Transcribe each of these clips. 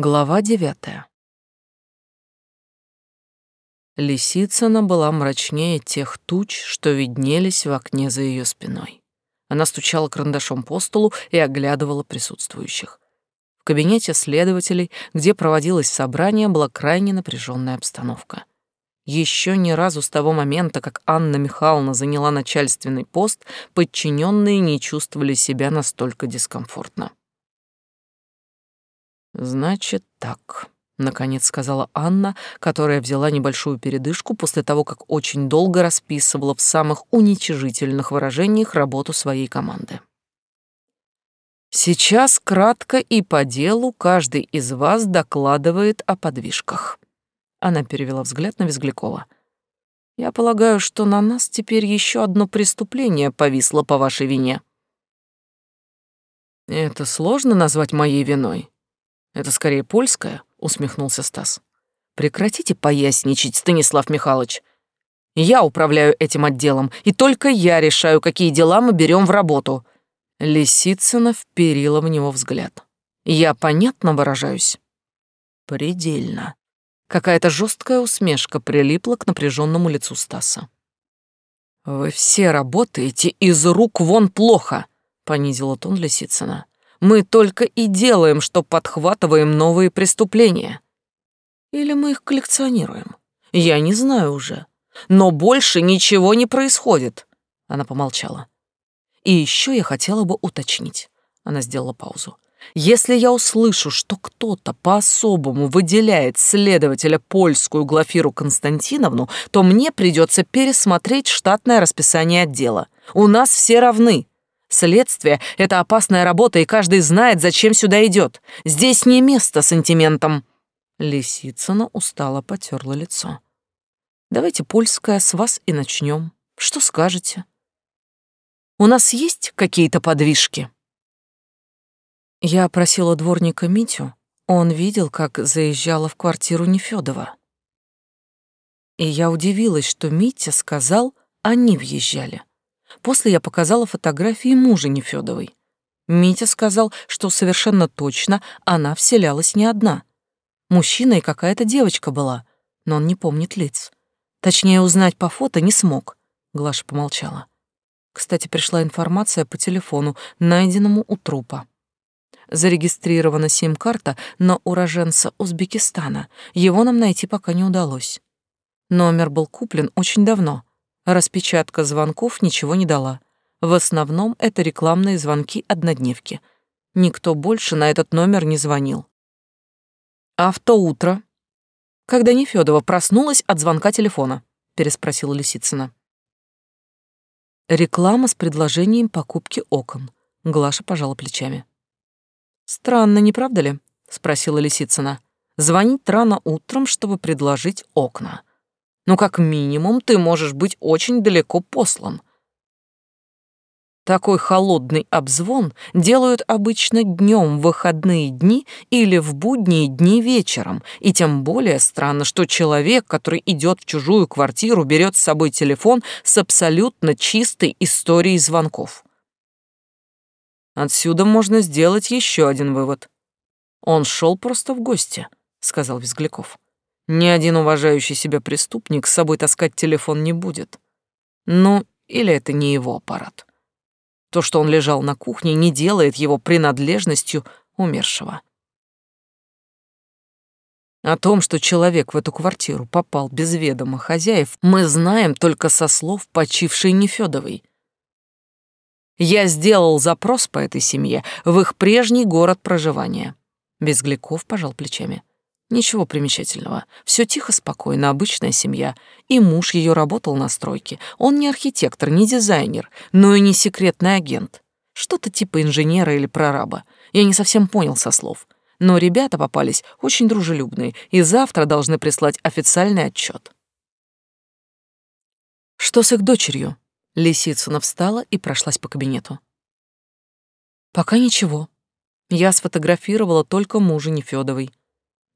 Глава девятая. Лисицына была мрачнее тех туч, что виднелись в окне за ее спиной. Она стучала карандашом по столу и оглядывала присутствующих. В кабинете следователей, где проводилось собрание, была крайне напряженная обстановка. Еще ни разу с того момента, как Анна Михайловна заняла начальственный пост, подчиненные не чувствовали себя настолько дискомфортно. «Значит так», — наконец сказала Анна, которая взяла небольшую передышку после того, как очень долго расписывала в самых уничижительных выражениях работу своей команды. «Сейчас кратко и по делу каждый из вас докладывает о подвижках». Она перевела взгляд на Визглякова. «Я полагаю, что на нас теперь еще одно преступление повисло по вашей вине». «Это сложно назвать моей виной?» Это скорее польская, усмехнулся Стас. Прекратите поясничать, Станислав Михайлович. Я управляю этим отделом, и только я решаю, какие дела мы берем в работу. Лисицына вперила в него взгляд. Я понятно выражаюсь? Предельно. Какая-то жесткая усмешка прилипла к напряженному лицу Стаса. «Вы все работаете из рук вон плохо», — понизила тон Лисицына. Мы только и делаем, что подхватываем новые преступления. Или мы их коллекционируем? Я не знаю уже. Но больше ничего не происходит. Она помолчала. И еще я хотела бы уточнить. Она сделала паузу. Если я услышу, что кто-то по-особому выделяет следователя польскую Глафиру Константиновну, то мне придется пересмотреть штатное расписание отдела. У нас все равны. Следствие — это опасная работа, и каждый знает, зачем сюда идет. Здесь не место сантиментам». Лисицына устало потерла лицо. «Давайте польская с вас и начнем. Что скажете? У нас есть какие-то подвижки?» Я просила дворника Митю. Он видел, как заезжала в квартиру Нефёдова. И я удивилась, что Митя сказал, они въезжали. После я показала фотографии мужа Нефёдовой. Митя сказал, что совершенно точно она вселялась не одна. Мужчина и какая-то девочка была, но он не помнит лиц. Точнее, узнать по фото не смог. Глаша помолчала. Кстати, пришла информация по телефону, найденному у трупа. Зарегистрирована сим-карта на уроженца Узбекистана. Его нам найти пока не удалось. Номер был куплен очень давно — Распечатка звонков ничего не дала. В основном это рекламные звонки-однодневки. Никто больше на этот номер не звонил. А в то утро, когда Нефёдова проснулась от звонка телефона, переспросила Лисицына. Реклама с предложением покупки окон. Глаша пожала плечами. Странно, не правда ли? спросила Лисицына. Звонить рано утром, чтобы предложить окна но как минимум ты можешь быть очень далеко послан. Такой холодный обзвон делают обычно днем в выходные дни или в будние дни вечером, и тем более странно, что человек, который идет в чужую квартиру, берет с собой телефон с абсолютно чистой историей звонков. Отсюда можно сделать еще один вывод. Он шел просто в гости, сказал Визгляков. Ни один уважающий себя преступник с собой таскать телефон не будет. Ну, или это не его аппарат. То, что он лежал на кухне, не делает его принадлежностью умершего. О том, что человек в эту квартиру попал без ведома хозяев, мы знаем только со слов почившей Нефёдовой. Я сделал запрос по этой семье в их прежний город проживания. Безгляков пожал плечами. Ничего примечательного. Все тихо, спокойно, обычная семья. И муж ее работал на стройке. Он не архитектор, не дизайнер, но и не секретный агент. Что-то типа инженера или прораба. Я не совсем понял со слов. Но ребята попались очень дружелюбные и завтра должны прислать официальный отчет. Что с их дочерью? Лисицына встала и прошлась по кабинету. Пока ничего. Я сфотографировала только мужа Нефёдовой.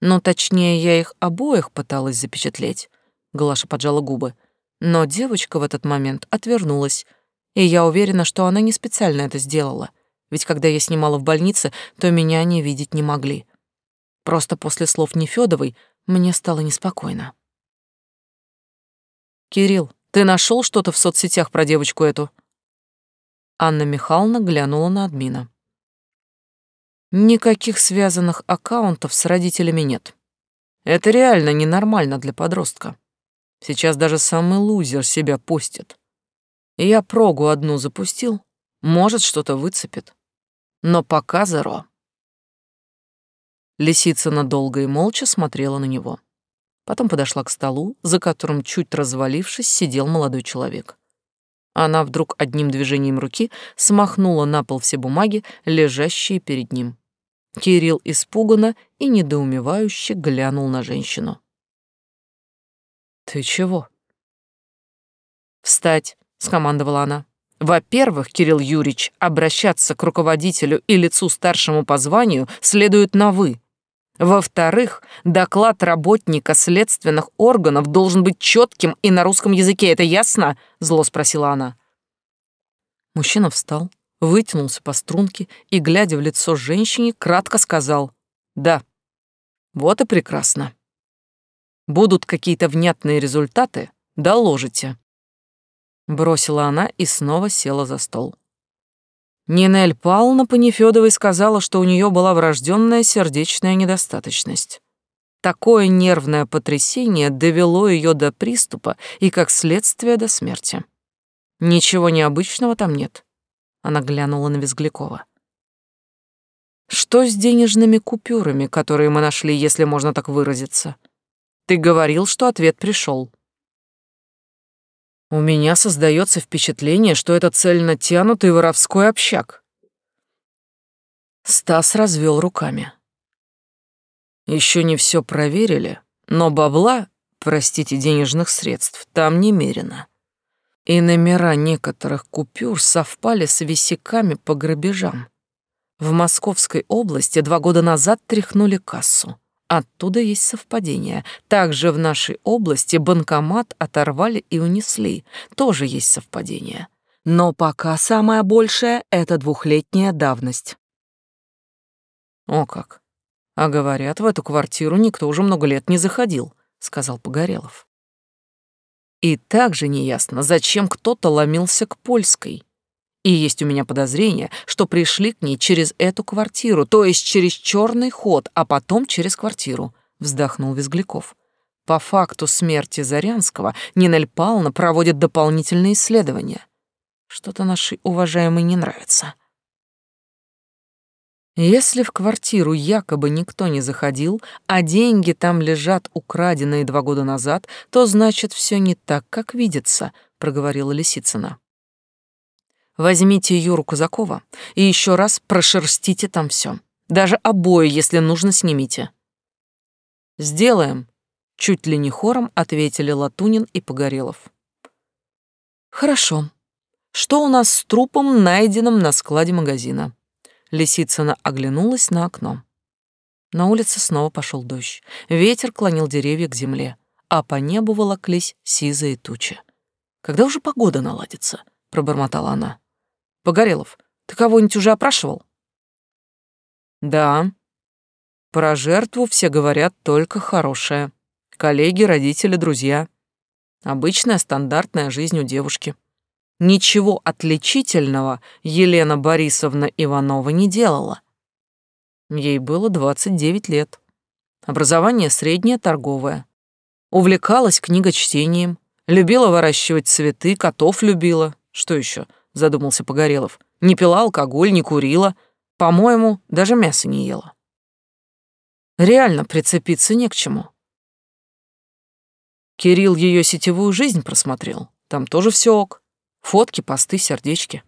Ну, точнее, я их обоих пыталась запечатлеть. Глаша поджала губы. Но девочка в этот момент отвернулась, и я уверена, что она не специально это сделала. Ведь когда я снимала в больнице, то меня они видеть не могли. Просто после слов Нефёдовой мне стало неспокойно. «Кирилл, ты нашел что-то в соцсетях про девочку эту?» Анна Михайловна глянула на админа. Никаких связанных аккаунтов с родителями нет. Это реально ненормально для подростка. Сейчас даже самый лузер себя постит. Я прогу одну запустил, может, что-то выцепит. Но пока зеро. Лисицына долго и молча смотрела на него. Потом подошла к столу, за которым, чуть развалившись, сидел молодой человек. Она вдруг одним движением руки смахнула на пол все бумаги, лежащие перед ним. Кирилл испуганно и недоумевающе глянул на женщину. «Ты чего?» «Встать!» — скомандовала она. «Во-первых, Кирилл Юрьевич, обращаться к руководителю и лицу старшему по званию следует на «вы». Во-вторых, доклад работника следственных органов должен быть четким и на русском языке. Это ясно?» — зло спросила она. Мужчина встал, вытянулся по струнке и, глядя в лицо женщине, кратко сказал «Да». «Вот и прекрасно. Будут какие-то внятные результаты, доложите». Бросила она и снова села за стол. Нинель Павловна по Нефёдовой сказала, что у нее была врожденная сердечная недостаточность. Такое нервное потрясение довело ее до приступа и, как следствие, до смерти. Ничего необычного там нет. Она глянула на Визглякова. Что с денежными купюрами, которые мы нашли, если можно так выразиться? Ты говорил, что ответ пришел. У меня создается впечатление, что это цельно тянутый воровской общак. Стас развел руками. Еще не все проверили, но бабла, простите, денежных средств, там немерено и номера некоторых купюр совпали с висяками по грабежам. В Московской области два года назад тряхнули кассу. Оттуда есть совпадение. Также в нашей области банкомат оторвали и унесли. Тоже есть совпадение. Но пока самое большее — это двухлетняя давность. О как! А говорят, в эту квартиру никто уже много лет не заходил, — сказал Погорелов. И также неясно, зачем кто-то ломился к польской. И есть у меня подозрение, что пришли к ней через эту квартиру, то есть через черный ход, а потом через квартиру, вздохнул Визгляков. По факту смерти Зарянского Нинель Павловна проводит дополнительные исследования. Что-то нашей уважаемой не нравится. Если в квартиру якобы никто не заходил, а деньги там лежат украденные два года назад, то значит все не так, как видится, проговорила Лисицына. Возьмите Юру Казакова и еще раз прошерстите там все. Даже обои, если нужно, снимите. Сделаем, чуть ли не хором ответили Латунин и Погорелов. Хорошо. Что у нас с трупом, найденным на складе магазина? Лисицына оглянулась на окно. На улице снова пошел дождь. Ветер клонил деревья к земле, а по небу волоклись сизые тучи. «Когда уже погода наладится?» — пробормотала она. «Погорелов, ты кого-нибудь уже опрашивал?» «Да. Про жертву все говорят только хорошее. Коллеги, родители, друзья. Обычная стандартная жизнь у девушки. Ничего отличительного Елена Борисовна Иванова не делала. Ей было 29 лет. Образование среднее торговое. Увлекалась книгочтением, любила выращивать цветы, котов любила. Что еще? задумался Погорелов. Не пила алкоголь, не курила. По-моему, даже мясо не ела. Реально прицепиться не к чему. Кирилл ее сетевую жизнь просмотрел. Там тоже все ок. Фотки, посты, сердечки.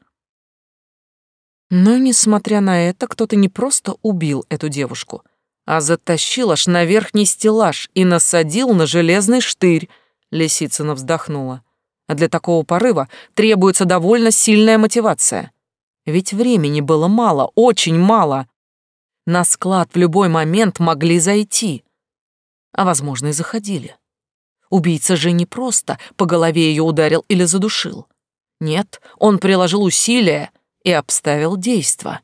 Но, несмотря на это, кто-то не просто убил эту девушку, а затащил аж на верхний стеллаж и насадил на железный штырь, Лисицына вздохнула. А для такого порыва требуется довольно сильная мотивация. Ведь времени было мало, очень мало. На склад в любой момент могли зайти. А, возможно, и заходили. Убийца же не просто по голове ее ударил или задушил. Нет, он приложил усилия и обставил действо.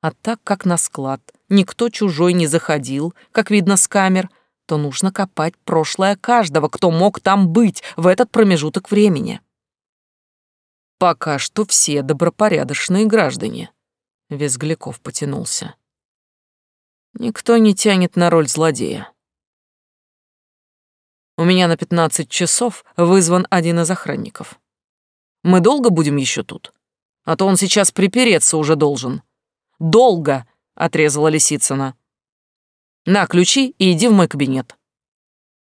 А так как на склад никто чужой не заходил, как видно с камер, то нужно копать прошлое каждого, кто мог там быть в этот промежуток времени. Пока что все добропорядочные граждане. Визгляков потянулся. Никто не тянет на роль злодея. У меня на пятнадцать часов вызван один из охранников. Мы долго будем еще тут? А то он сейчас припереться уже должен. Долго, отрезала Лисицына. На ключи и иди в мой кабинет.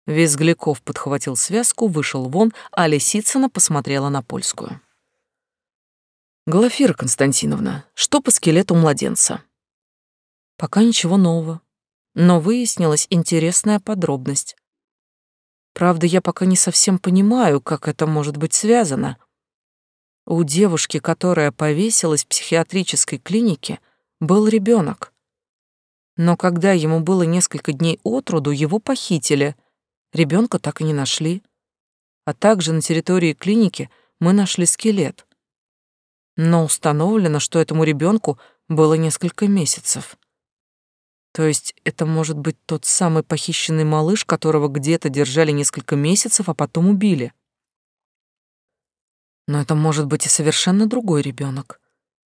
Визгляков подхватил связку, вышел вон, а Лисицына посмотрела на польскую. Глафира Константиновна, что по скелету младенца? Пока ничего нового, но выяснилась интересная подробность. Правда, я пока не совсем понимаю, как это может быть связано. У девушки, которая повесилась в психиатрической клинике, был ребенок. Но когда ему было несколько дней от роду, его похитили. Ребенка так и не нашли. А также на территории клиники мы нашли скелет. Но установлено, что этому ребенку было несколько месяцев. То есть это может быть тот самый похищенный малыш, которого где-то держали несколько месяцев, а потом убили. Но это может быть и совершенно другой ребенок.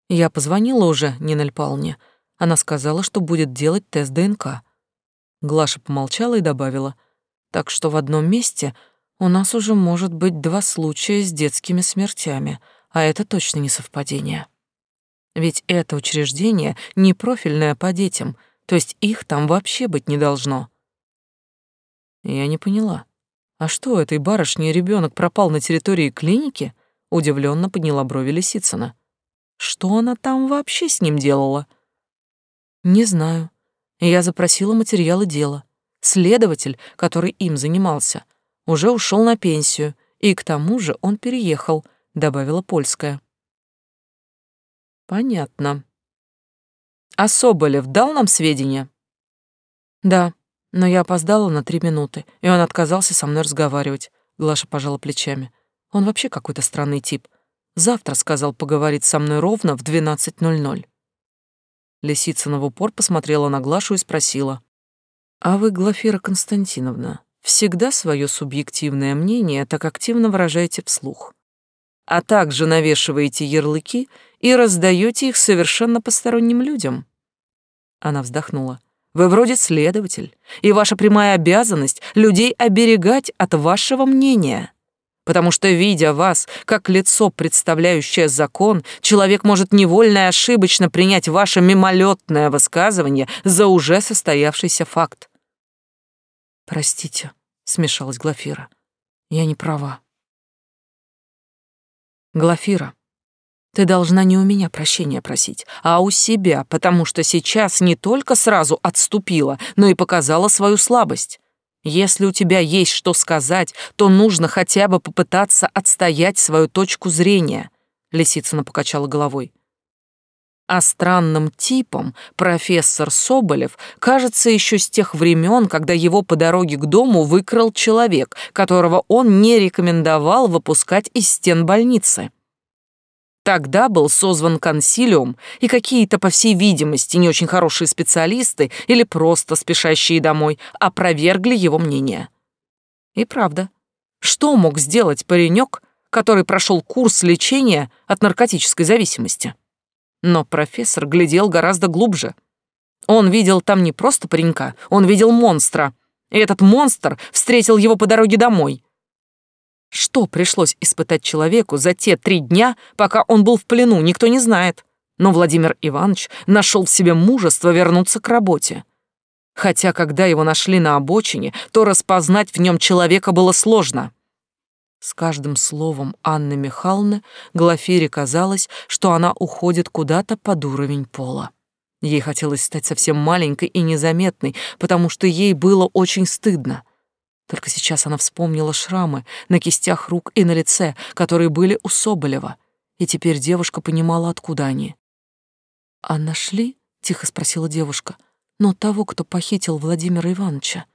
Я позвонила уже Нине Павловне. Она сказала, что будет делать тест ДНК. Глаша помолчала и добавила, так что в одном месте у нас уже может быть два случая с детскими смертями, а это точно не совпадение. Ведь это учреждение не профильное по детям — то есть их там вообще быть не должно. Я не поняла. А что, этой барышне ребенок пропал на территории клиники? Удивленно подняла брови Лисицына. Что она там вообще с ним делала? Не знаю. Я запросила материалы дела. Следователь, который им занимался, уже ушел на пенсию, и к тому же он переехал, добавила польская. Понятно. А Соболев дал нам сведения? Да, но я опоздала на три минуты, и он отказался со мной разговаривать. Глаша пожала плечами. Он вообще какой-то странный тип. Завтра сказал поговорить со мной ровно в 12.00. Лисицына в упор посмотрела на Глашу и спросила. «А вы, Глафира Константиновна, всегда свое субъективное мнение так активно выражаете вслух, а также навешиваете ярлыки и раздаете их совершенно посторонним людям. Она вздохнула. Вы вроде следователь, и ваша прямая обязанность людей оберегать от вашего мнения. Потому что, видя вас как лицо, представляющее закон, человек может невольно и ошибочно принять ваше мимолетное высказывание за уже состоявшийся факт. «Простите», — смешалась Глафира, — «я не права». «Глафира, ты должна не у меня прощения просить, а у себя, потому что сейчас не только сразу отступила, но и показала свою слабость. Если у тебя есть что сказать, то нужно хотя бы попытаться отстоять свою точку зрения. Лисицына покачала головой. А странным типом профессор Соболев кажется еще с тех времен, когда его по дороге к дому выкрал человек, которого он не рекомендовал выпускать из стен больницы. Тогда был созван консилиум, и какие-то, по всей видимости, не очень хорошие специалисты или просто спешащие домой опровергли его мнение. И правда, что мог сделать паренек, который прошел курс лечения от наркотической зависимости? Но профессор глядел гораздо глубже. Он видел там не просто паренька, он видел монстра. И этот монстр встретил его по дороге домой. Что пришлось испытать человеку за те три дня, пока он был в плену, никто не знает. Но Владимир Иванович нашел в себе мужество вернуться к работе. Хотя, когда его нашли на обочине, то распознать в нем человека было сложно. С каждым словом Анны Михайловны Глафире казалось, что она уходит куда-то под уровень пола. Ей хотелось стать совсем маленькой и незаметной, потому что ей было очень стыдно — только сейчас она вспомнила шрамы на кистях рук и на лице, которые были у Соболева, и теперь девушка понимала, откуда они. «А нашли?» — тихо спросила девушка. «Но того, кто похитил Владимира Ивановича».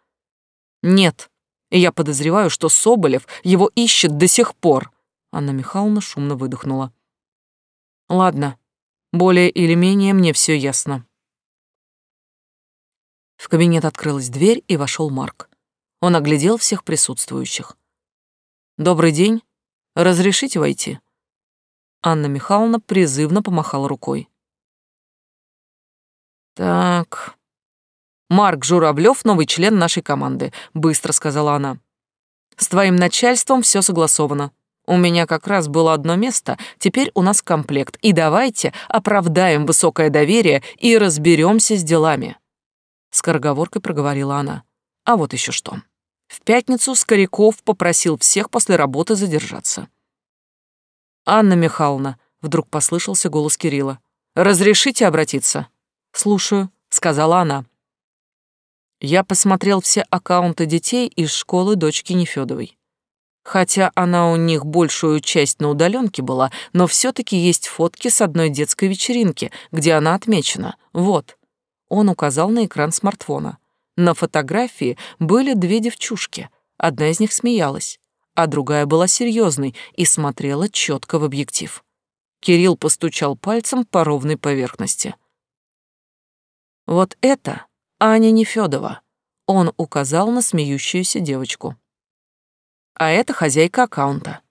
«Нет, и я подозреваю, что Соболев его ищет до сих пор». Анна Михайловна шумно выдохнула. «Ладно, Более или менее мне все ясно. В кабинет открылась дверь, и вошел Марк. Он оглядел всех присутствующих. «Добрый день. Разрешите войти?» Анна Михайловна призывно помахала рукой. «Так...» «Марк Журавлев, новый член нашей команды», — быстро сказала она. «С твоим начальством все согласовано. У меня как раз было одно место, теперь у нас комплект, и давайте оправдаем высокое доверие и разберемся с делами. Скороговоркой проговорила она. А вот еще что. В пятницу Скоряков попросил всех после работы задержаться. «Анна Михайловна», — вдруг послышался голос Кирилла, — «разрешите обратиться?» «Слушаю», — сказала она. Я посмотрел все аккаунты детей из школы дочки Нефёдовой. Хотя она у них большую часть на удаленке была, но все таки есть фотки с одной детской вечеринки, где она отмечена. Вот. Он указал на экран смартфона. На фотографии были две девчушки. Одна из них смеялась, а другая была серьезной и смотрела четко в объектив. Кирилл постучал пальцем по ровной поверхности. Вот это Аня Нефёдова. Он указал на смеющуюся девочку а это хозяйка аккаунта.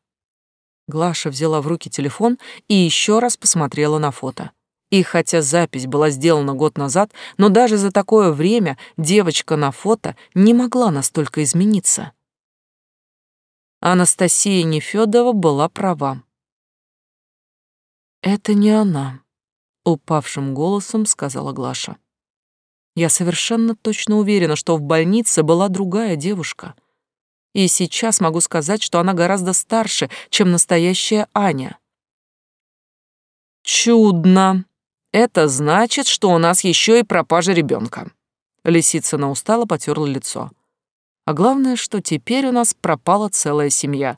Глаша взяла в руки телефон и еще раз посмотрела на фото. И хотя запись была сделана год назад, но даже за такое время девочка на фото не могла настолько измениться. Анастасия Нефёдова была права. «Это не она», — упавшим голосом сказала Глаша. «Я совершенно точно уверена, что в больнице была другая девушка — и сейчас могу сказать, что она гораздо старше, чем настоящая Аня. Чудно. Это значит, что у нас еще и пропажа ребенка. Лисицына устало потерла лицо. А главное, что теперь у нас пропала целая семья.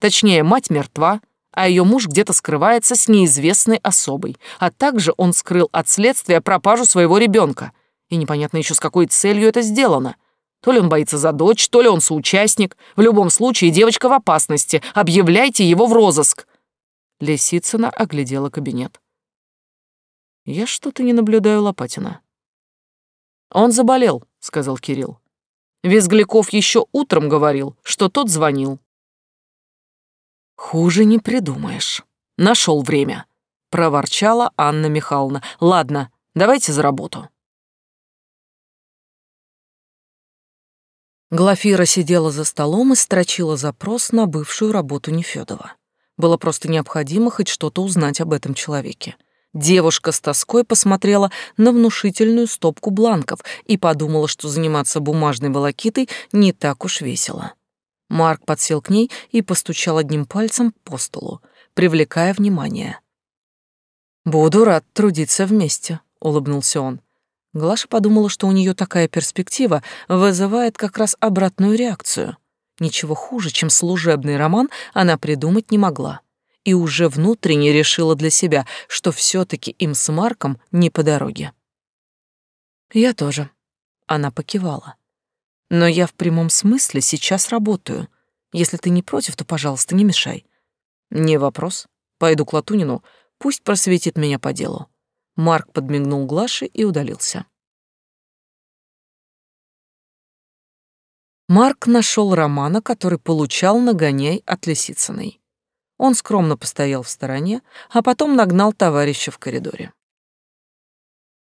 Точнее, мать мертва, а ее муж где-то скрывается с неизвестной особой, а также он скрыл от следствия пропажу своего ребенка. И непонятно еще с какой целью это сделано. То ли он боится за дочь, то ли он соучастник. В любом случае, девочка в опасности. Объявляйте его в розыск. Лисицына оглядела кабинет. Я что-то не наблюдаю Лопатина. Он заболел, сказал Кирилл. Визгляков еще утром говорил, что тот звонил. Хуже не придумаешь. Нашел время, проворчала Анна Михайловна. Ладно, давайте за работу. Глафира сидела за столом и строчила запрос на бывшую работу Нефёдова. Было просто необходимо хоть что-то узнать об этом человеке. Девушка с тоской посмотрела на внушительную стопку бланков и подумала, что заниматься бумажной волокитой не так уж весело. Марк подсел к ней и постучал одним пальцем по столу, привлекая внимание. «Буду рад трудиться вместе», — улыбнулся он. Глаша подумала, что у нее такая перспектива вызывает как раз обратную реакцию. Ничего хуже, чем служебный роман, она придумать не могла. И уже внутренне решила для себя, что все таки им с Марком не по дороге. «Я тоже», — она покивала. «Но я в прямом смысле сейчас работаю. Если ты не против, то, пожалуйста, не мешай». «Не вопрос. Пойду к Латунину, пусть просветит меня по делу». Марк подмигнул Глаше и удалился. Марк нашел Романа, который получал нагоняй от Лисицыной. Он скромно постоял в стороне, а потом нагнал товарища в коридоре.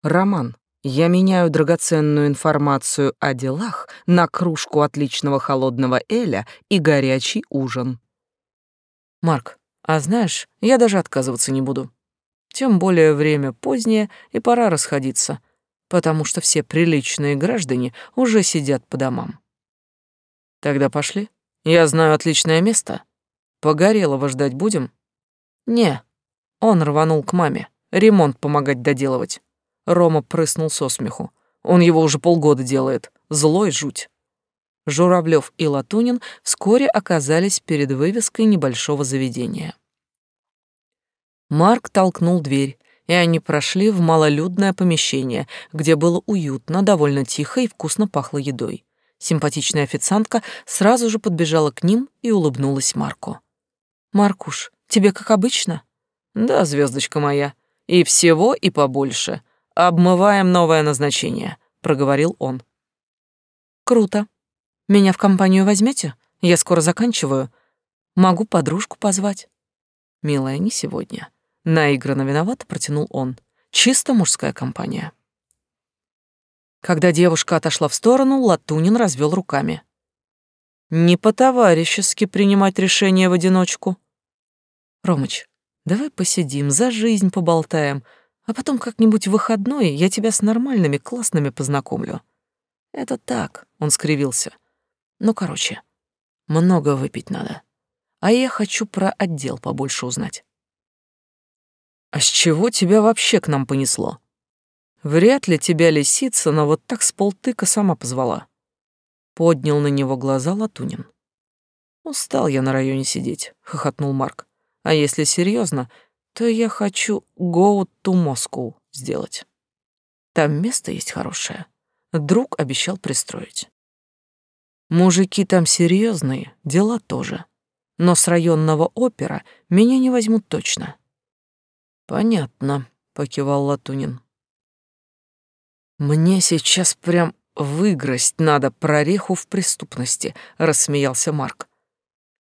«Роман, я меняю драгоценную информацию о делах на кружку отличного холодного эля и горячий ужин». «Марк, а знаешь, я даже отказываться не буду. Тем более время позднее, и пора расходиться, потому что все приличные граждане уже сидят по домам. Тогда пошли. Я знаю отличное место. Погорелого ждать будем? Не. Он рванул к маме. Ремонт помогать доделывать. Рома прыснул со смеху. Он его уже полгода делает. Злой жуть. Журавлев и Латунин вскоре оказались перед вывеской небольшого заведения. Марк толкнул дверь, и они прошли в малолюдное помещение, где было уютно, довольно тихо и вкусно пахло едой. Симпатичная официантка сразу же подбежала к ним и улыбнулась Марку. «Маркуш, тебе как обычно?» «Да, звездочка моя. И всего и побольше. Обмываем новое назначение, проговорил он. Круто. Меня в компанию возьмете? Я скоро заканчиваю. Могу подружку позвать. Милая, не сегодня. Наигранно виновато протянул он. Чисто мужская компания. Когда девушка отошла в сторону, Латунин развел руками. Не по-товарищески принимать решение в одиночку. Ромыч, давай посидим, за жизнь поболтаем, а потом как-нибудь в выходной я тебя с нормальными, классными познакомлю. Это так, он скривился. Ну, короче, много выпить надо. А я хочу про отдел побольше узнать. А с чего тебя вообще к нам понесло? Вряд ли тебя лисица, но вот так с полтыка сама позвала. Поднял на него глаза Латунин. «Устал я на районе сидеть», — хохотнул Марк. «А если серьезно, то я хочу go to Moscow сделать. Там место есть хорошее. Друг обещал пристроить. Мужики там серьезные, дела тоже. Но с районного опера меня не возьмут точно». «Понятно», — покивал Латунин. «Мне сейчас прям Выгрызть надо прореху в преступности, рассмеялся Марк.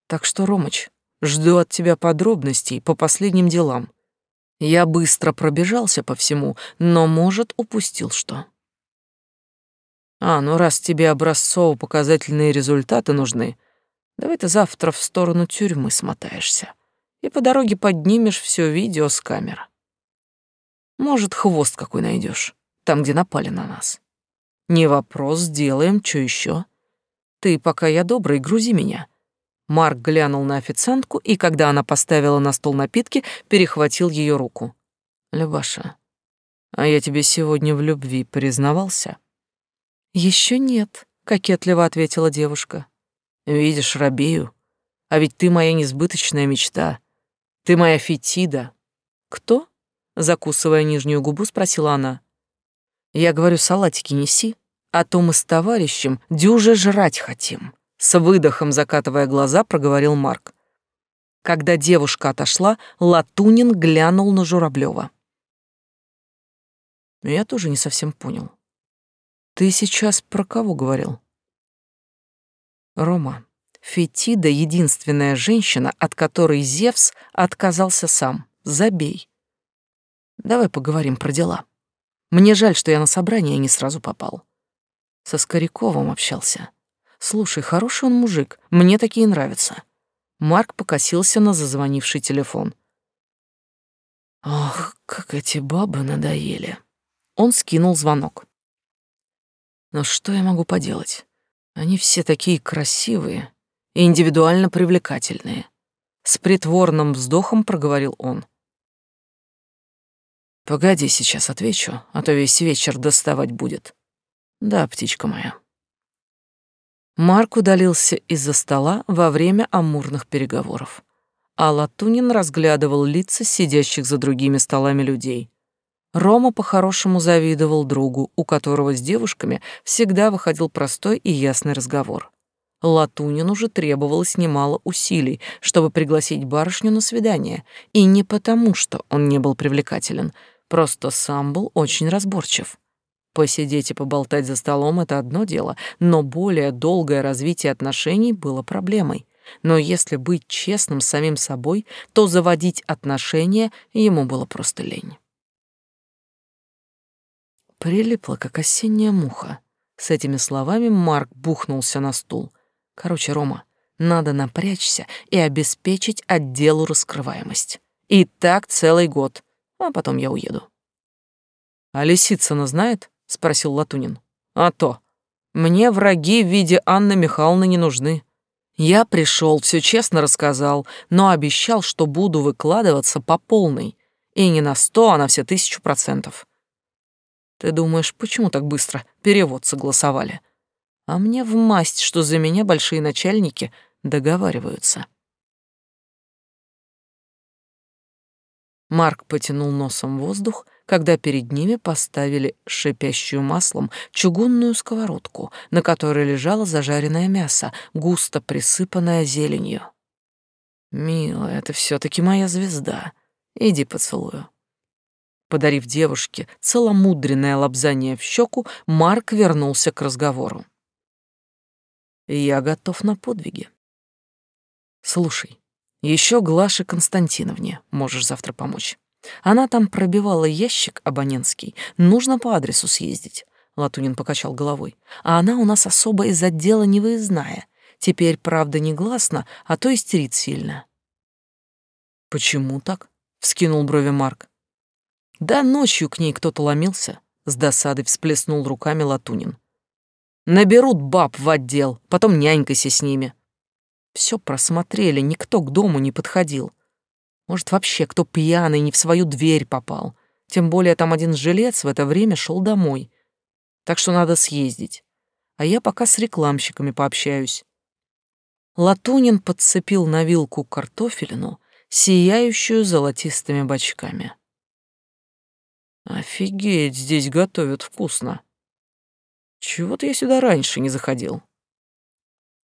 Так что, Ромыч, жду от тебя подробностей по последним делам. Я быстро пробежался по всему, но, может, упустил что. А, ну раз тебе образцово-показательные результаты нужны, давай ты завтра в сторону тюрьмы смотаешься и по дороге поднимешь все видео с камер. Может, хвост какой найдешь, там, где напали на нас. Не вопрос, сделаем, что еще? Ты, пока я добрый, грузи меня. Марк глянул на официантку и, когда она поставила на стол напитки, перехватил ее руку. Любаша, а я тебе сегодня в любви признавался? Еще нет, кокетливо ответила девушка. Видишь, робею. А ведь ты моя несбыточная мечта. Ты моя фетида. Кто? Закусывая нижнюю губу, спросила она. Я говорю, салатики неси, а то мы с товарищем дюже жрать хотим. С выдохом закатывая глаза, проговорил Марк. Когда девушка отошла, Латунин глянул на Журавлева. Я тоже не совсем понял. Ты сейчас про кого говорил? Рома, Фетида — единственная женщина, от которой Зевс отказался сам. Забей. Давай поговорим про дела. Мне жаль, что я на собрание не сразу попал. Со Скоряковым общался. Слушай, хороший он мужик, мне такие нравятся. Марк покосился на зазвонивший телефон. Ох, как эти бабы надоели. Он скинул звонок. Но что я могу поделать? Они все такие красивые и индивидуально привлекательные. С притворным вздохом проговорил он. Погоди, сейчас отвечу, а то весь вечер доставать будет. Да, птичка моя. Марк удалился из-за стола во время амурных переговоров, а Латунин разглядывал лица сидящих за другими столами людей. Рома по-хорошему завидовал другу, у которого с девушками всегда выходил простой и ясный разговор. Латунину же требовалось немало усилий, чтобы пригласить барышню на свидание, и не потому, что он не был привлекателен — Просто сам был очень разборчив. Посидеть и поболтать за столом — это одно дело, но более долгое развитие отношений было проблемой. Но если быть честным с самим собой, то заводить отношения ему было просто лень. Прилипла, как осенняя муха. С этими словами Марк бухнулся на стул. Короче, Рома, надо напрячься и обеспечить отделу раскрываемость. И так целый год а потом я уеду. «А Лисицына знает?» — спросил Латунин. «А то. Мне враги в виде Анны Михайловны не нужны. Я пришел, все честно рассказал, но обещал, что буду выкладываться по полной. И не на сто, а на все тысячу процентов. Ты думаешь, почему так быстро перевод согласовали? А мне в масть, что за меня большие начальники договариваются». Марк потянул носом воздух, когда перед ними поставили шипящую маслом чугунную сковородку, на которой лежало зажаренное мясо, густо присыпанное зеленью. «Милая, это все таки моя звезда. Иди поцелую». Подарив девушке целомудренное лобзание в щеку, Марк вернулся к разговору. «Я готов на подвиги. Слушай, еще Глаше Константиновне можешь завтра помочь. Она там пробивала ящик абонентский, нужно по адресу съездить. Латунин покачал головой. А она у нас особо из отдела невыездная. Теперь, правда, не гласно, а то истерит сильно. Почему так? Вскинул брови Марк. Да ночью к ней кто-то ломился, с досадой всплеснул руками Латунин. Наберут баб в отдел, потом нянькайся с ними. Все просмотрели, никто к дому не подходил. Может, вообще кто пьяный не в свою дверь попал. Тем более там один жилец в это время шел домой. Так что надо съездить. А я пока с рекламщиками пообщаюсь. Латунин подцепил на вилку картофелину, сияющую золотистыми бочками. Офигеть, здесь готовят вкусно. Чего-то я сюда раньше не заходил.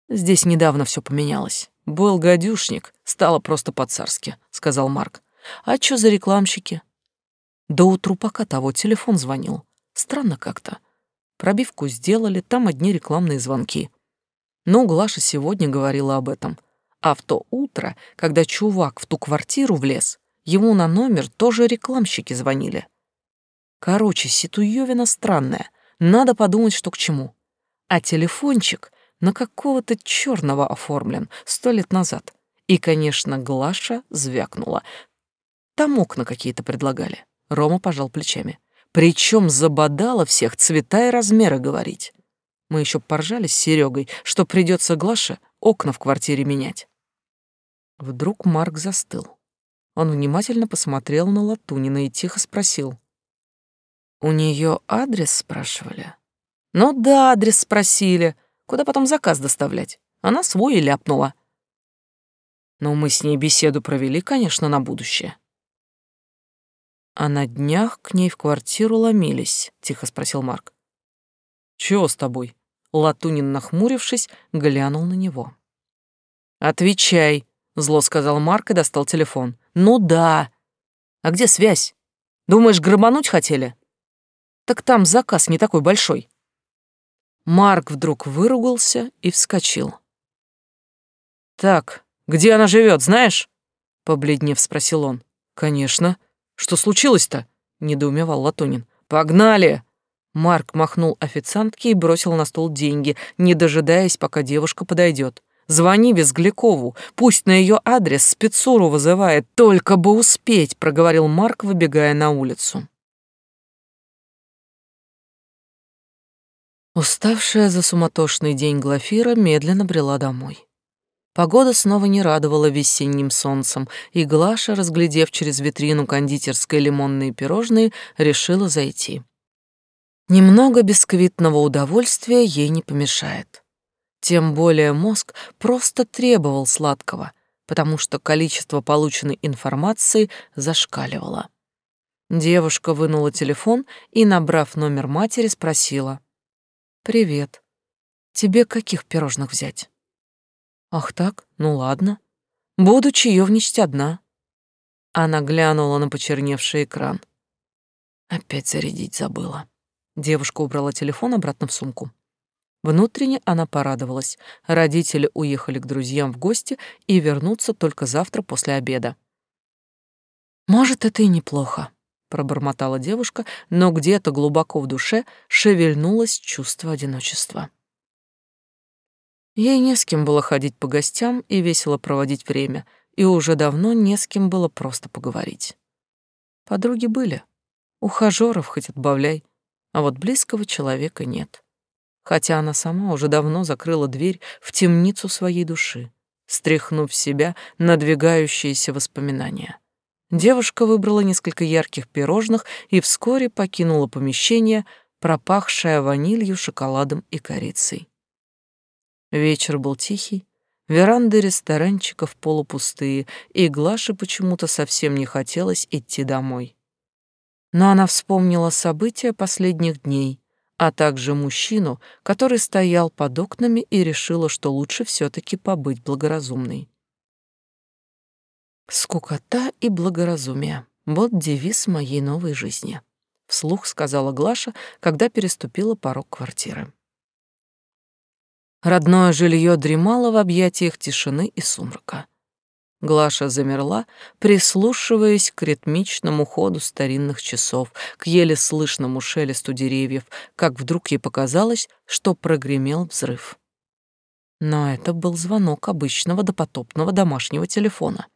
Здесь недавно все поменялось. Был гадюшник, стало просто по-царски, сказал Марк. А что за рекламщики? Да у трупака того телефон звонил. Странно как-то. Пробивку сделали, там одни рекламные звонки. Ну, Глаша сегодня говорила об этом. А в то утро, когда чувак в ту квартиру влез, ему на номер тоже рекламщики звонили. Короче, ситуевина странная. Надо подумать, что к чему. А телефончик на какого-то черного оформлен сто лет назад. И, конечно, Глаша звякнула. Там окна какие-то предлагали. Рома пожал плечами. Причем забодала всех цвета и размеры говорить. Мы еще поржали с Серегой, что придется Глаше окна в квартире менять. Вдруг Марк застыл. Он внимательно посмотрел на Латунина и тихо спросил. «У нее адрес спрашивали?» «Ну да, адрес спросили. Куда потом заказ доставлять? Она свой и ляпнула». Но мы с ней беседу провели, конечно, на будущее. А на днях к ней в квартиру ломились, тихо спросил Марк. Чего с тобой? Латунин, нахмурившись, глянул на него. Отвечай, зло сказал Марк и достал телефон. Ну да. А где связь? Думаешь, грабануть хотели? Так там заказ не такой большой. Марк вдруг выругался и вскочил. Так, где она живет, знаешь? Побледнев спросил он. Конечно. Что случилось-то? недоумевал Латунин. Погнали! Марк махнул официантке и бросил на стол деньги, не дожидаясь, пока девушка подойдет. Звони Безглякову, пусть на ее адрес спецуру вызывает, только бы успеть, проговорил Марк, выбегая на улицу. Уставшая за суматошный день Глафира медленно брела домой. Погода снова не радовала весенним солнцем, и Глаша, разглядев через витрину кондитерской лимонные пирожные, решила зайти. Немного бисквитного удовольствия ей не помешает. Тем более мозг просто требовал сладкого, потому что количество полученной информации зашкаливало. Девушка вынула телефон и, набрав номер матери, спросила. «Привет. Тебе каких пирожных взять?» Ах так? Ну ладно. Буду чаевничать одна. Она глянула на почерневший экран. Опять зарядить забыла. Девушка убрала телефон обратно в сумку. Внутренне она порадовалась. Родители уехали к друзьям в гости и вернутся только завтра после обеда. «Может, это и неплохо», — пробормотала девушка, но где-то глубоко в душе шевельнулось чувство одиночества. Ей не с кем было ходить по гостям и весело проводить время, и уже давно не с кем было просто поговорить. Подруги были, ухажёров хоть отбавляй, а вот близкого человека нет. Хотя она сама уже давно закрыла дверь в темницу своей души, стряхнув себя надвигающиеся воспоминания. Девушка выбрала несколько ярких пирожных и вскоре покинула помещение, пропахшее ванилью, шоколадом и корицей. Вечер был тихий, веранды ресторанчиков полупустые, и Глаше почему-то совсем не хотелось идти домой. Но она вспомнила события последних дней, а также мужчину, который стоял под окнами и решила, что лучше все таки побыть благоразумной. Скукота и благоразумие. Вот девиз моей новой жизни, вслух сказала Глаша, когда переступила порог квартиры. Родное жилье дремало в объятиях тишины и сумрака. Глаша замерла, прислушиваясь к ритмичному ходу старинных часов, к еле слышному шелесту деревьев, как вдруг ей показалось, что прогремел взрыв. Но это был звонок обычного допотопного домашнего телефона.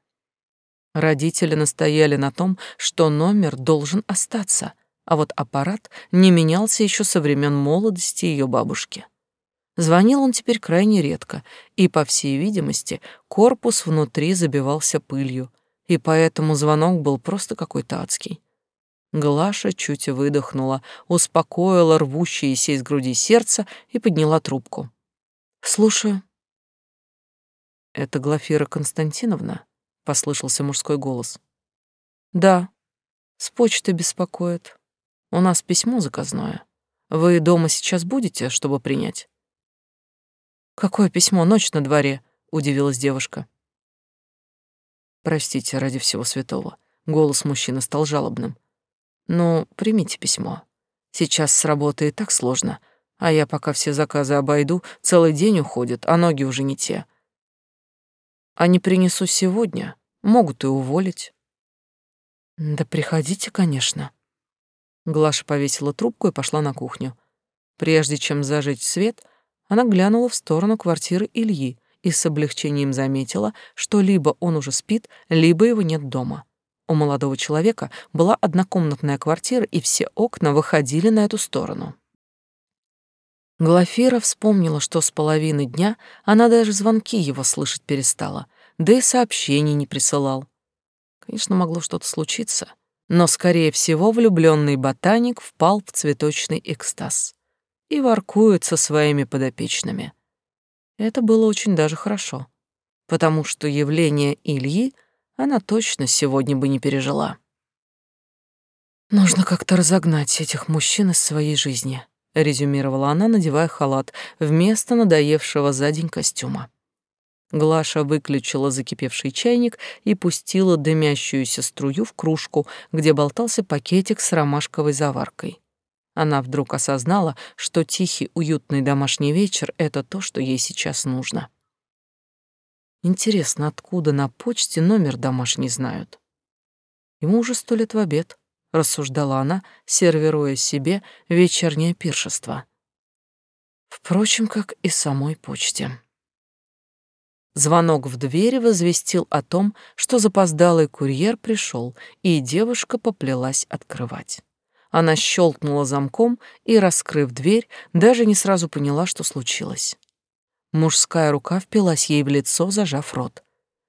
Родители настояли на том, что номер должен остаться, а вот аппарат не менялся еще со времен молодости ее бабушки. Звонил он теперь крайне редко, и, по всей видимости, корпус внутри забивался пылью, и поэтому звонок был просто какой-то адский. Глаша чуть выдохнула, успокоила рвущееся из груди сердце и подняла трубку. «Слушаю». «Это Глафира Константиновна?» — послышался мужской голос. «Да, с почты беспокоит. У нас письмо заказное. Вы дома сейчас будете, чтобы принять?» «Какое письмо? Ночь на дворе», — удивилась девушка. «Простите, ради всего святого». Голос мужчины стал жалобным. «Ну, примите письмо. Сейчас с работы и так сложно, а я пока все заказы обойду, целый день уходит, а ноги уже не те. А не принесу сегодня, могут и уволить». «Да приходите, конечно». Глаша повесила трубку и пошла на кухню. Прежде чем зажечь свет, она глянула в сторону квартиры Ильи и с облегчением заметила, что либо он уже спит, либо его нет дома. У молодого человека была однокомнатная квартира, и все окна выходили на эту сторону. Глафира вспомнила, что с половины дня она даже звонки его слышать перестала, да и сообщений не присылал. Конечно, могло что-то случиться, но, скорее всего, влюбленный ботаник впал в цветочный экстаз и воркует со своими подопечными. Это было очень даже хорошо, потому что явление Ильи она точно сегодня бы не пережила. «Нужно как-то разогнать этих мужчин из своей жизни», — резюмировала она, надевая халат вместо надоевшего за день костюма. Глаша выключила закипевший чайник и пустила дымящуюся струю в кружку, где болтался пакетик с ромашковой заваркой. Она вдруг осознала, что тихий, уютный домашний вечер — это то, что ей сейчас нужно. Интересно, откуда на почте номер домашний знают? Ему уже сто лет в обед, — рассуждала она, сервируя себе вечернее пиршество. Впрочем, как и самой почте. Звонок в двери возвестил о том, что запоздалый курьер пришел, и девушка поплелась открывать. Она щелкнула замком и, раскрыв дверь, даже не сразу поняла, что случилось. Мужская рука впилась ей в лицо, зажав рот.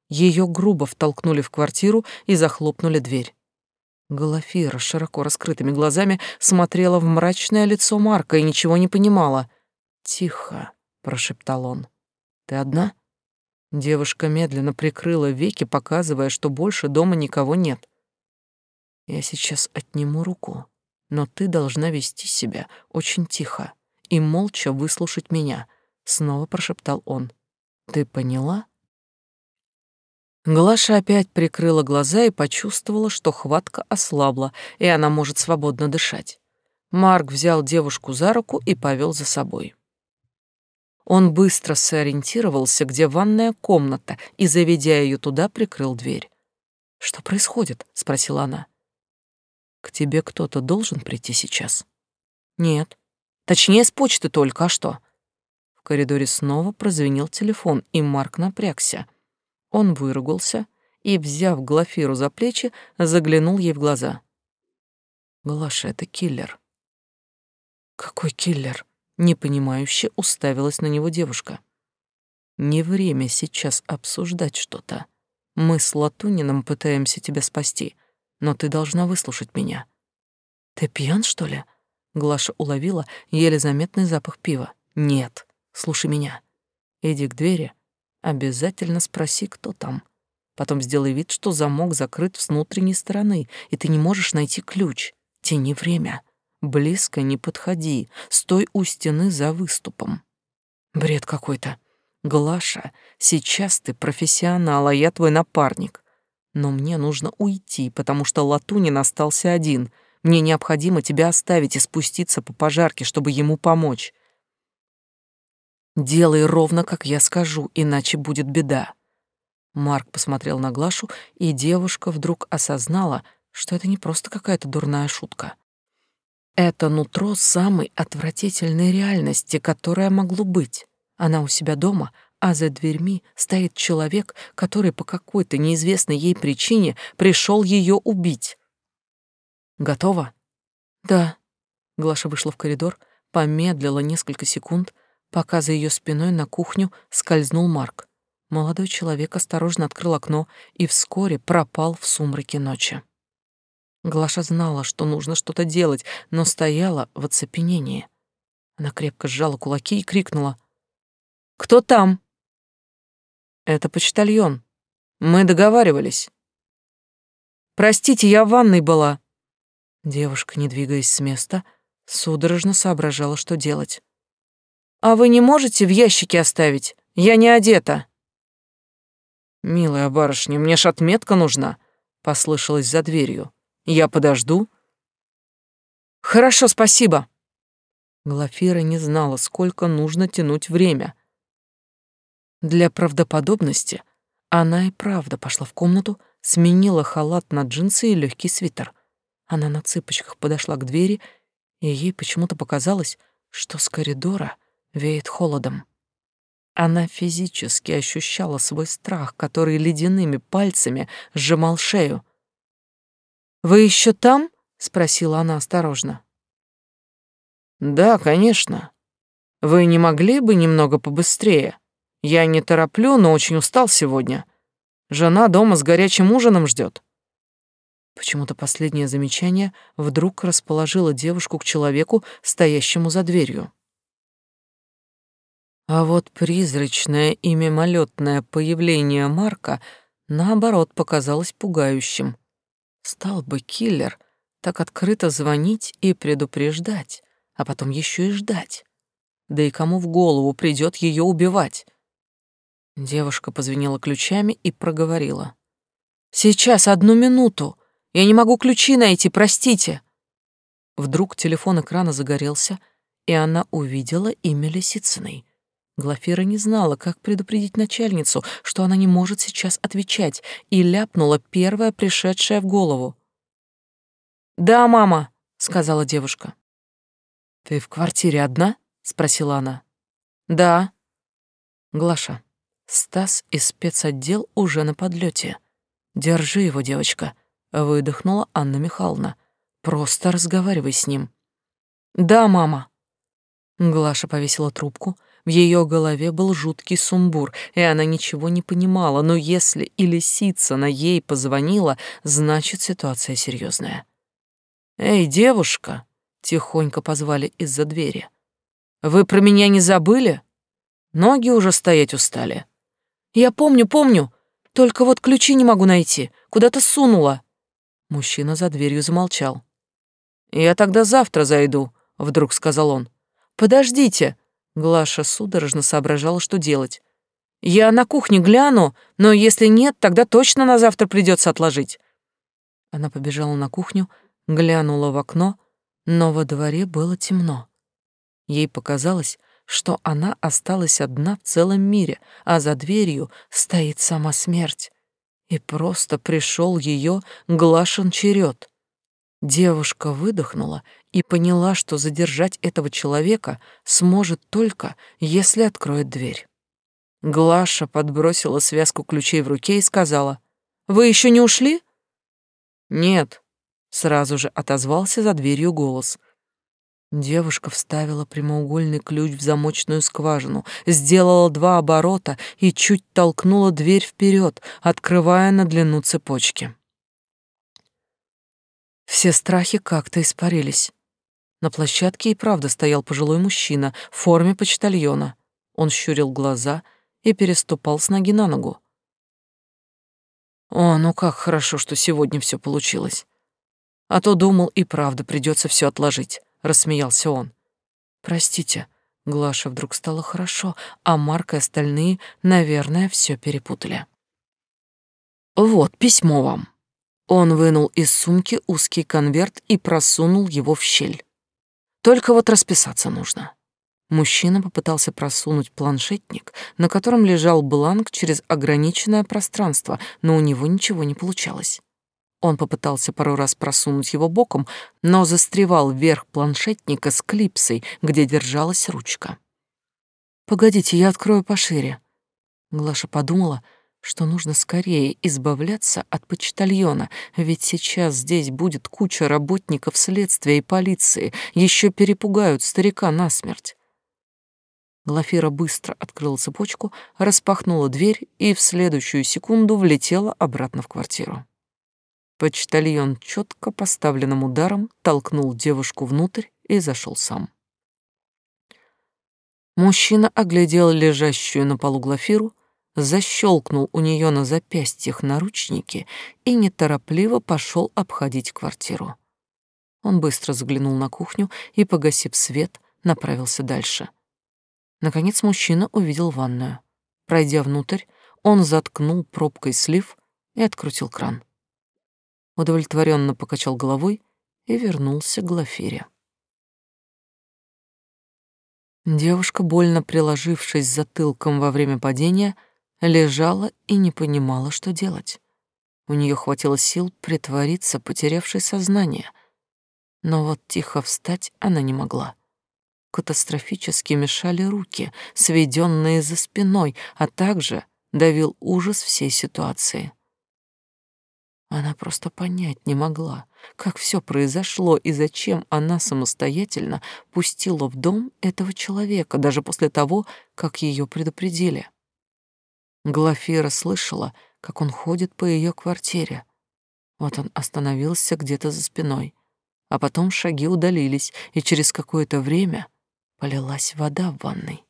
Ее грубо втолкнули в квартиру и захлопнули дверь. Глафира широко раскрытыми глазами смотрела в мрачное лицо Марка и ничего не понимала. «Тихо», — прошептал он. «Ты одна?» Девушка медленно прикрыла веки, показывая, что больше дома никого нет. «Я сейчас отниму руку но ты должна вести себя очень тихо и молча выслушать меня, снова прошептал он. Ты поняла? Глаша опять прикрыла глаза и почувствовала, что хватка ослабла, и она может свободно дышать. Марк взял девушку за руку и повел за собой. Он быстро сориентировался, где ванная комната, и, заведя ее туда, прикрыл дверь. «Что происходит?» — спросила она. К тебе кто-то должен прийти сейчас? Нет. Точнее, с почты только, а что? В коридоре снова прозвенел телефон, и Марк напрягся. Он выругался и, взяв Глафиру за плечи, заглянул ей в глаза. «Глаша, это киллер». «Какой киллер?» — непонимающе уставилась на него девушка. «Не время сейчас обсуждать что-то. Мы с Латунином пытаемся тебя спасти но ты должна выслушать меня. Ты пьян, что ли? Глаша уловила еле заметный запах пива. Нет, слушай меня. Иди к двери, обязательно спроси, кто там. Потом сделай вид, что замок закрыт с внутренней стороны, и ты не можешь найти ключ. Тяни время. Близко не подходи, стой у стены за выступом. Бред какой-то. Глаша, сейчас ты профессионал, а я твой напарник. Но мне нужно уйти, потому что Латунин остался один. Мне необходимо тебя оставить и спуститься по пожарке, чтобы ему помочь. Делай ровно, как я скажу, иначе будет беда. Марк посмотрел на Глашу, и девушка вдруг осознала, что это не просто какая-то дурная шутка. Это нутро самой отвратительной реальности, которая могло быть. Она у себя дома, а за дверьми стоит человек, который по какой-то неизвестной ей причине пришел ее убить. Готова? Да. Глаша вышла в коридор, помедлила несколько секунд, пока за ее спиной на кухню скользнул Марк. Молодой человек осторожно открыл окно и вскоре пропал в сумраке ночи. Глаша знала, что нужно что-то делать, но стояла в оцепенении. Она крепко сжала кулаки и крикнула. «Кто там?» «Это почтальон. Мы договаривались». «Простите, я в ванной была». Девушка, не двигаясь с места, судорожно соображала, что делать. «А вы не можете в ящике оставить? Я не одета». «Милая барышня, мне ж отметка нужна», — послышалось за дверью. Я подожду. Хорошо, спасибо. Глафира не знала, сколько нужно тянуть время. Для правдоподобности она и правда пошла в комнату, сменила халат на джинсы и легкий свитер. Она на цыпочках подошла к двери, и ей почему-то показалось, что с коридора веет холодом. Она физически ощущала свой страх, который ледяными пальцами сжимал шею. «Вы еще там?» — спросила она осторожно. «Да, конечно. Вы не могли бы немного побыстрее? Я не тороплю, но очень устал сегодня. Жена дома с горячим ужином ждет. Почему-то последнее замечание вдруг расположило девушку к человеку, стоящему за дверью. А вот призрачное и мимолетное появление Марка, наоборот, показалось пугающим. Стал бы киллер так открыто звонить и предупреждать, а потом еще и ждать. Да и кому в голову придет ее убивать? Девушка позвенела ключами и проговорила. «Сейчас, одну минуту. Я не могу ключи найти, простите». Вдруг телефон экрана загорелся, и она увидела имя Лисицыной. Глафира не знала, как предупредить начальницу, что она не может сейчас отвечать, и ляпнула первая пришедшая в голову. «Да, мама», — сказала девушка. «Ты в квартире одна?» — спросила она. «Да». «Глаша, Стас из спецотдел уже на подлете. Держи его, девочка», — выдохнула Анна Михайловна. «Просто разговаривай с ним». «Да, мама». Глаша повесила трубку, — в ее голове был жуткий сумбур, и она ничего не понимала, но если и лисица на ей позвонила, значит, ситуация серьезная. «Эй, девушка!» — тихонько позвали из-за двери. «Вы про меня не забыли? Ноги уже стоять устали». «Я помню, помню, только вот ключи не могу найти, куда-то сунула». Мужчина за дверью замолчал. «Я тогда завтра зайду», — вдруг сказал он. «Подождите», Глаша судорожно соображала, что делать. «Я на кухне гляну, но если нет, тогда точно на завтра придется отложить». Она побежала на кухню, глянула в окно, но во дворе было темно. Ей показалось, что она осталась одна в целом мире, а за дверью стоит сама смерть. И просто пришел ее Глашин черед. Девушка выдохнула и поняла, что задержать этого человека сможет только, если откроет дверь. Глаша подбросила связку ключей в руке и сказала, «Вы еще не ушли?» «Нет», — сразу же отозвался за дверью голос. Девушка вставила прямоугольный ключ в замочную скважину, сделала два оборота и чуть толкнула дверь вперед, открывая на длину цепочки. Все страхи как-то испарились. На площадке и правда стоял пожилой мужчина в форме почтальона. Он щурил глаза и переступал с ноги на ногу. О, ну как хорошо, что сегодня все получилось. А то думал, и правда придется все отложить, рассмеялся он. Простите, Глаша вдруг стало хорошо, а Марк и остальные, наверное, все перепутали. Вот письмо вам. Он вынул из сумки узкий конверт и просунул его в щель. Только вот расписаться нужно. Мужчина попытался просунуть планшетник, на котором лежал бланк через ограниченное пространство, но у него ничего не получалось. Он попытался пару раз просунуть его боком, но застревал вверх планшетника с клипсой, где держалась ручка. «Погодите, я открою пошире». Глаша подумала, что нужно скорее избавляться от почтальона, ведь сейчас здесь будет куча работников следствия и полиции, еще перепугают старика насмерть. Глафира быстро открыла цепочку, распахнула дверь и в следующую секунду влетела обратно в квартиру. Почтальон четко поставленным ударом толкнул девушку внутрь и зашел сам. Мужчина оглядел лежащую на полу Глафиру, защелкнул у нее на запястьях наручники и неторопливо пошел обходить квартиру. Он быстро заглянул на кухню и, погасив свет, направился дальше. Наконец мужчина увидел ванную. Пройдя внутрь, он заткнул пробкой слив и открутил кран удовлетворенно покачал головой и вернулся к Глафире. Девушка, больно приложившись затылком во время падения, лежала и не понимала, что делать. У нее хватило сил притвориться, потерявшей сознание. Но вот тихо встать она не могла. Катастрофически мешали руки, сведенные за спиной, а также давил ужас всей ситуации. Она просто понять не могла, как все произошло и зачем она самостоятельно пустила в дом этого человека, даже после того, как ее предупредили. Глафира слышала, как он ходит по ее квартире. Вот он остановился где-то за спиной, а потом шаги удалились, и через какое-то время полилась вода в ванной.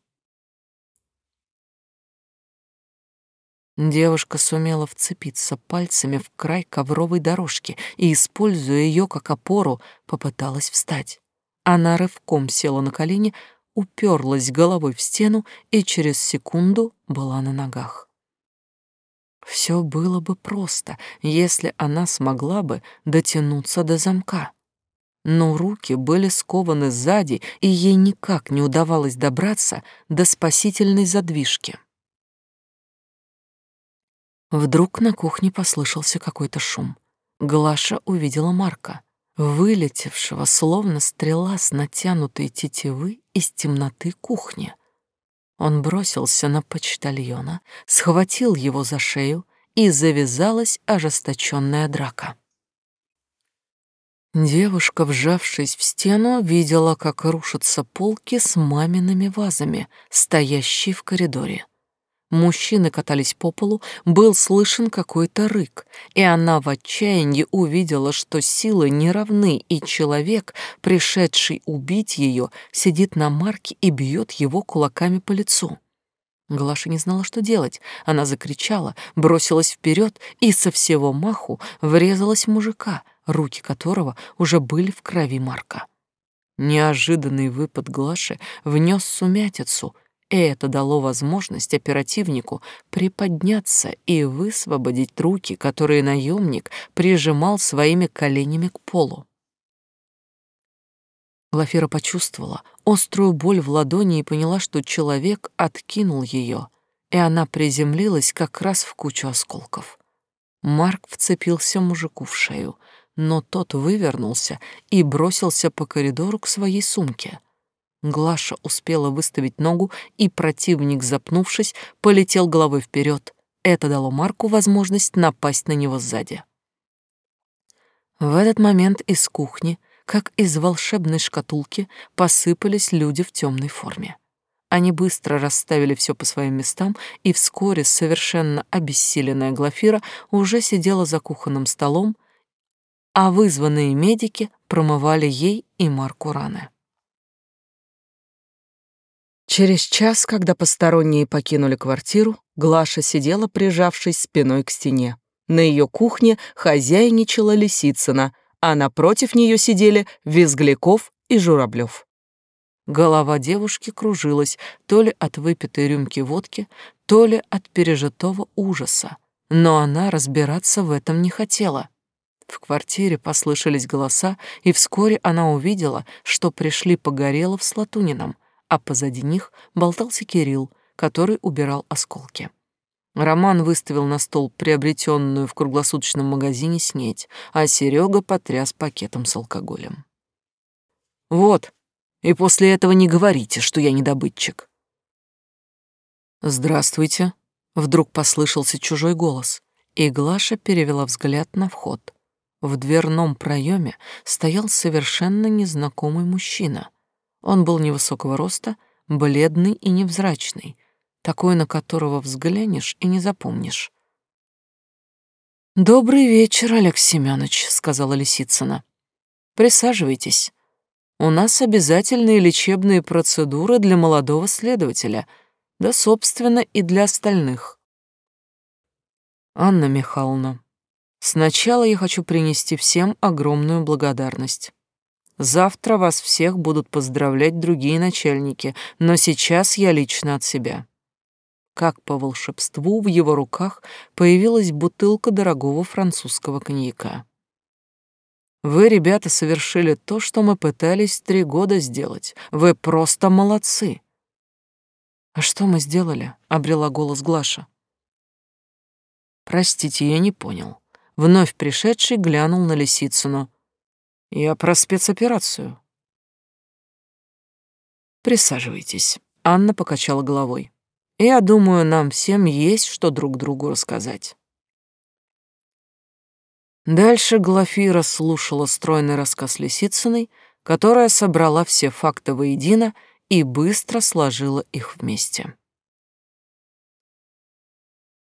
Девушка сумела вцепиться пальцами в край ковровой дорожки и, используя ее как опору, попыталась встать. Она рывком села на колени, уперлась головой в стену и через секунду была на ногах. Все было бы просто, если она смогла бы дотянуться до замка. Но руки были скованы сзади, и ей никак не удавалось добраться до спасительной задвижки. Вдруг на кухне послышался какой-то шум. Глаша увидела Марка, вылетевшего, словно стрела с натянутой тетивы из темноты кухни. Он бросился на почтальона, схватил его за шею, и завязалась ожесточенная драка. Девушка, вжавшись в стену, видела, как рушатся полки с мамиными вазами, стоящие в коридоре. Мужчины катались по полу, был слышен какой-то рык, и она в отчаянии увидела, что силы не равны, и человек, пришедший убить ее, сидит на марке и бьет его кулаками по лицу. Глаша не знала, что делать. Она закричала, бросилась вперед и со всего маху врезалась в мужика, руки которого уже были в крови Марка. Неожиданный выпад Глаши внес сумятицу, это дало возможность оперативнику приподняться и высвободить руки, которые наемник прижимал своими коленями к полу. Глафира почувствовала острую боль в ладони и поняла, что человек откинул ее, и она приземлилась как раз в кучу осколков. Марк вцепился мужику в шею, но тот вывернулся и бросился по коридору к своей сумке — Глаша успела выставить ногу, и противник, запнувшись, полетел головой вперед. Это дало Марку возможность напасть на него сзади. В этот момент из кухни, как из волшебной шкатулки, посыпались люди в темной форме. Они быстро расставили все по своим местам, и вскоре совершенно обессиленная Глафира уже сидела за кухонным столом, а вызванные медики промывали ей и Марку раны. Через час, когда посторонние покинули квартиру, Глаша сидела, прижавшись спиной к стене. На ее кухне хозяйничала Лисицына, а напротив нее сидели Визгляков и Журавлев. Голова девушки кружилась то ли от выпитой рюмки водки, то ли от пережитого ужаса. но она разбираться в этом не хотела. В квартире послышались голоса, и вскоре она увидела, что пришли Погорелов с Латунином, а позади них болтался Кирилл, который убирал осколки. Роман выставил на стол приобретенную в круглосуточном магазине снеть, а Серега потряс пакетом с алкоголем. «Вот, и после этого не говорите, что я недобытчик». «Здравствуйте», — вдруг послышался чужой голос, и Глаша перевела взгляд на вход. В дверном проеме стоял совершенно незнакомый мужчина. Он был невысокого роста, бледный и невзрачный, такой, на которого взглянешь и не запомнишь. «Добрый вечер, Олег Семенович», — сказала Лисицына. «Присаживайтесь. У нас обязательные лечебные процедуры для молодого следователя, да, собственно, и для остальных». «Анна Михайловна, сначала я хочу принести всем огромную благодарность. Завтра вас всех будут поздравлять другие начальники, но сейчас я лично от себя. Как по волшебству в его руках появилась бутылка дорогого французского коньяка. Вы, ребята, совершили то, что мы пытались три года сделать. Вы просто молодцы. А что мы сделали? обрела голос Глаша. Простите, я не понял. Вновь пришедший глянул на Лисицыну. Я про спецоперацию. Присаживайтесь. Анна покачала головой. Я думаю, нам всем есть что друг другу рассказать. Дальше Глафира слушала стройный рассказ Лисицыной, которая собрала все факты воедино и быстро сложила их вместе.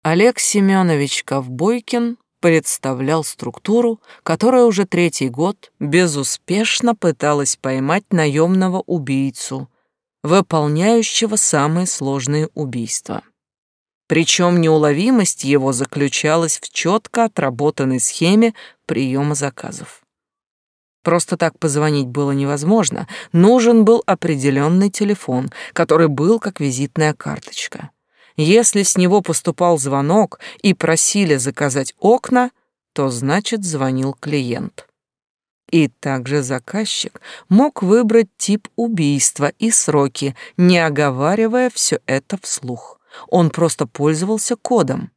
Олег Семенович Ковбойкин представлял структуру, которая уже третий год безуспешно пыталась поймать наемного убийцу, выполняющего самые сложные убийства. Причем неуловимость его заключалась в четко отработанной схеме приема заказов. Просто так позвонить было невозможно, нужен был определенный телефон, который был как визитная карточка. Если с него поступал звонок и просили заказать окна, то значит звонил клиент. И также заказчик мог выбрать тип убийства и сроки, не оговаривая все это вслух. Он просто пользовался кодом.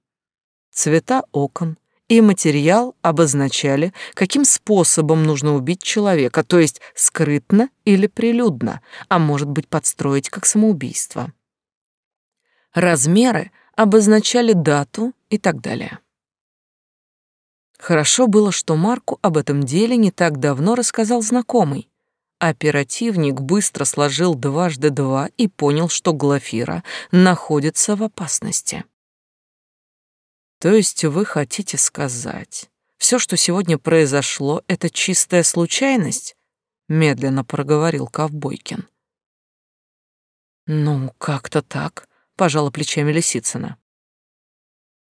Цвета окон и материал обозначали, каким способом нужно убить человека, то есть скрытно или прилюдно, а может быть подстроить как самоубийство. Размеры обозначали дату и так далее. Хорошо было, что Марку об этом деле не так давно рассказал знакомый. Оперативник быстро сложил дважды два и понял, что Глафира находится в опасности. То есть вы хотите сказать, все, что сегодня произошло, это чистая случайность? Медленно проговорил Ковбойкин. Ну, как-то так, пожала плечами Лисицына.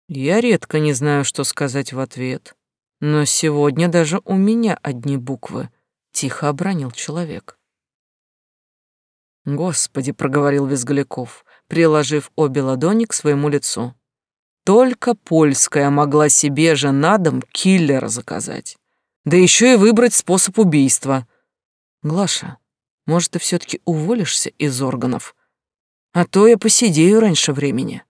Я редко не знаю, что сказать в ответ. Но сегодня даже у меня одни буквы, тихо обронил человек. Господи, проговорил Визгаляков, приложив обе ладони к своему лицу. Только польская могла себе же на дом киллера заказать. Да еще и выбрать способ убийства. Глаша, может, ты все таки уволишься из органов? А то я посидею раньше времени.